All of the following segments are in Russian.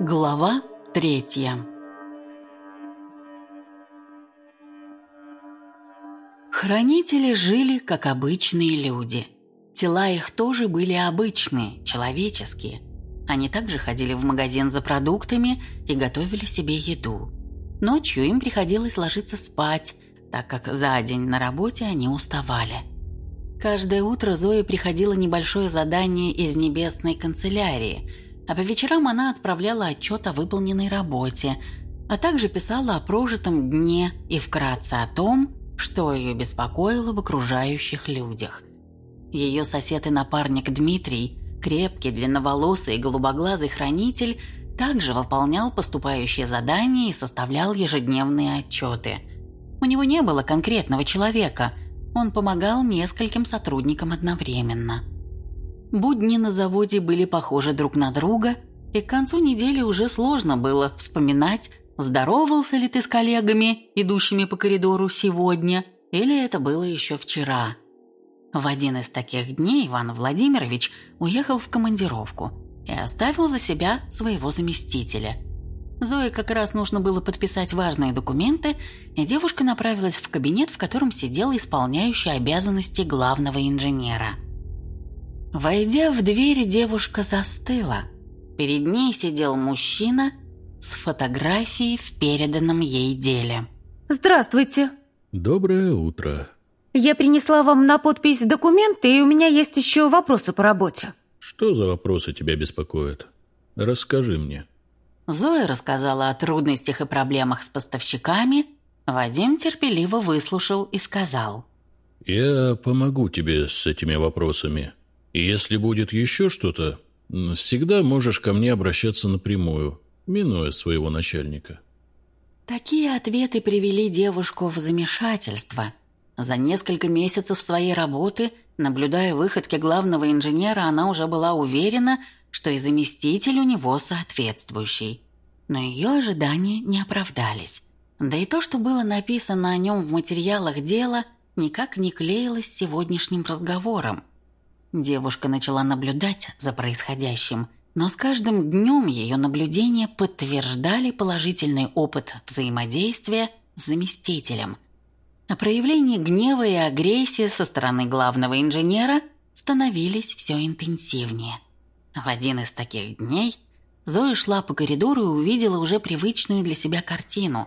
Глава третья Хранители жили, как обычные люди. Тела их тоже были обычные, человеческие. Они также ходили в магазин за продуктами и готовили себе еду. Ночью им приходилось ложиться спать, так как за день на работе они уставали. Каждое утро Зое приходило небольшое задание из небесной канцелярии, а по вечерам она отправляла отчет о выполненной работе, а также писала о прожитом дне и вкратце о том, что ее беспокоило в окружающих людях. Ее сосед и напарник Дмитрий, крепкий, длинноволосый и голубоглазый хранитель, также выполнял поступающие задания и составлял ежедневные отчеты. У него не было конкретного человека, он помогал нескольким сотрудникам одновременно. Будни на заводе были похожи друг на друга, и к концу недели уже сложно было вспоминать, здоровался ли ты с коллегами, идущими по коридору сегодня, или это было еще вчера. В один из таких дней Иван Владимирович уехал в командировку и оставил за себя своего заместителя. Зое как раз нужно было подписать важные документы, и девушка направилась в кабинет, в котором сидел исполняющий обязанности главного инженера. Войдя в дверь, девушка застыла. Перед ней сидел мужчина с фотографией в переданном ей деле. «Здравствуйте!» «Доброе утро!» «Я принесла вам на подпись документы, и у меня есть еще вопросы по работе». «Что за вопросы тебя беспокоят? Расскажи мне». Зоя рассказала о трудностях и проблемах с поставщиками. Вадим терпеливо выслушал и сказал. «Я помогу тебе с этими вопросами. Если будет еще что-то, всегда можешь ко мне обращаться напрямую, минуя своего начальника». Такие ответы привели девушку в замешательство. За несколько месяцев своей работы, наблюдая выходки главного инженера, она уже была уверена, что и заместитель у него соответствующий. Но ее ожидания не оправдались. Да и то, что было написано о нем в материалах дела, никак не клеилось с сегодняшним разговором. Девушка начала наблюдать за происходящим, но с каждым днем ее наблюдения подтверждали положительный опыт взаимодействия с заместителем. А проявления гнева и агрессии со стороны главного инженера становились все интенсивнее. В один из таких дней Зоя шла по коридору и увидела уже привычную для себя картину.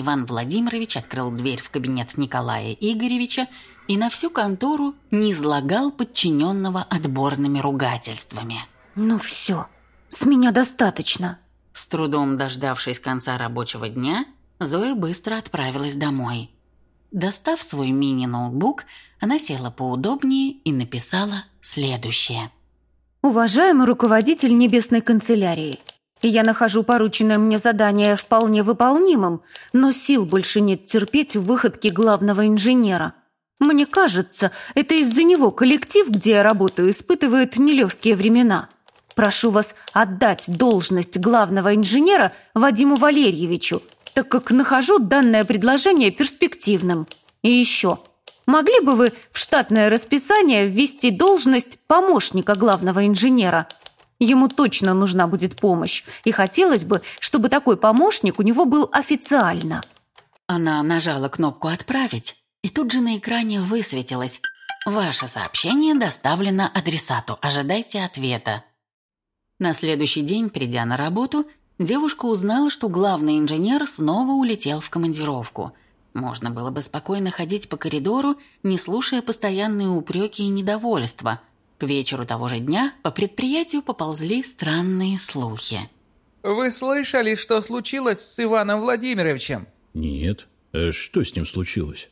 Иван Владимирович открыл дверь в кабинет Николая Игоревича и на всю контору не излагал подчиненного отборными ругательствами. «Ну все, с меня достаточно». С трудом дождавшись конца рабочего дня, Зоя быстро отправилась домой. Достав свой мини-ноутбук, она села поудобнее и написала следующее. «Уважаемый руководитель Небесной канцелярии, я нахожу порученное мне задание вполне выполнимым, но сил больше нет терпеть выходки главного инженера. Мне кажется, это из-за него коллектив, где я работаю, испытывает нелегкие времена. Прошу вас отдать должность главного инженера Вадиму Валерьевичу, так как нахожу данное предложение перспективным. И еще, могли бы вы в штатное расписание ввести должность помощника главного инженера? Ему точно нужна будет помощь, и хотелось бы, чтобы такой помощник у него был официально. Она нажала кнопку «Отправить», и тут же на экране высветилось «Ваше сообщение доставлено адресату. Ожидайте ответа». На следующий день, придя на работу, девушка узнала, что главный инженер снова улетел в командировку. Можно было бы спокойно ходить по коридору, не слушая постоянные упреки и недовольства. К вечеру того же дня по предприятию поползли странные слухи. «Вы слышали, что случилось с Иваном Владимировичем?» «Нет. А что с ним случилось?»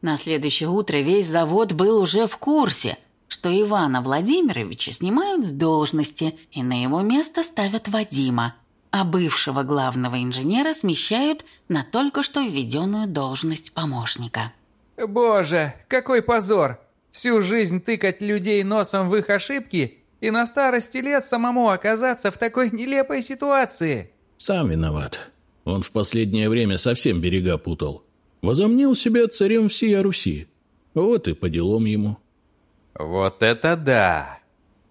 На следующее утро весь завод был уже в курсе – что Ивана Владимировича снимают с должности и на его место ставят Вадима, а бывшего главного инженера смещают на только что введенную должность помощника. «Боже, какой позор! Всю жизнь тыкать людей носом в их ошибки и на старости лет самому оказаться в такой нелепой ситуации!» «Сам виноват. Он в последнее время совсем берега путал. Возомнил себя царем всей Руси. Вот и по делам ему». «Вот это да!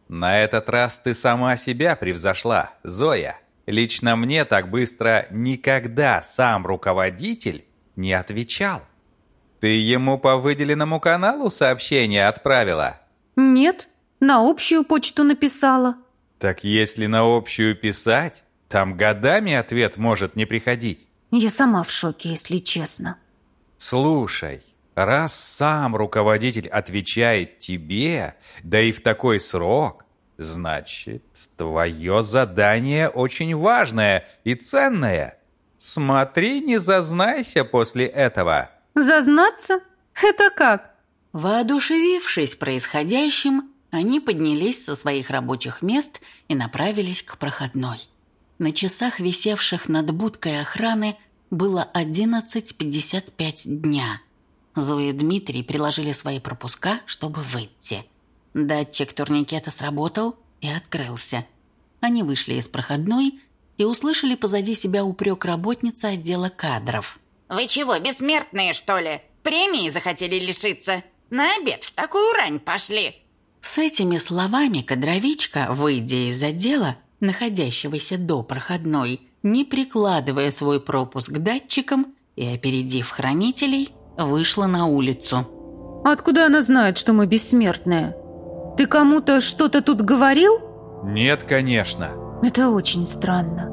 На этот раз ты сама себя превзошла, Зоя. Лично мне так быстро никогда сам руководитель не отвечал. Ты ему по выделенному каналу сообщение отправила? Нет, на общую почту написала. Так если на общую писать, там годами ответ может не приходить. Я сама в шоке, если честно. Слушай, раз сам руководитель отвечает тебе, да и в такой срок, значит, твое задание очень важное и ценное. Смотри, не зазнайся после этого. Зазнаться? Это как? Воодушевившись происходящим, они поднялись со своих рабочих мест и направились к проходной. На часах, висевших над будкой охраны, было 11.55 дня. Зоя и Дмитрий приложили свои пропуска, чтобы выйти. Датчик турникета сработал и открылся. Они вышли из проходной и услышали позади себя упрек работницы отдела кадров. «Вы чего, бессмертные, что ли? Премии захотели лишиться? На обед в такую рань пошли!» С этими словами кадровичка, выйдя из отдела, находящегося до проходной, не прикладывая свой пропуск к датчикам и опередив хранителей, вышла на улицу. Откуда она знает, что мы бессмертные? Ты кому-то что-то тут говорил? Нет, конечно. Это очень странно.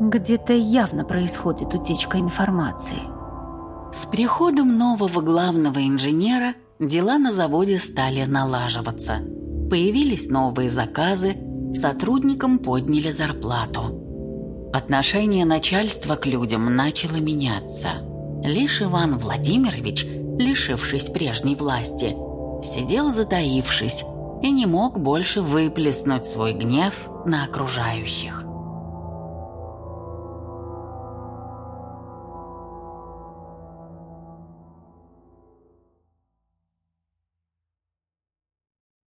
Где-то явно происходит утечка информации. С приходом нового главного инженера дела на заводе стали налаживаться. Появились новые заказы, сотрудникам подняли зарплату. Отношение начальства к людям начало меняться. Лишь Иван Владимирович, лишившись прежней власти, сидел затаившись и не мог больше выплеснуть свой гнев на окружающих.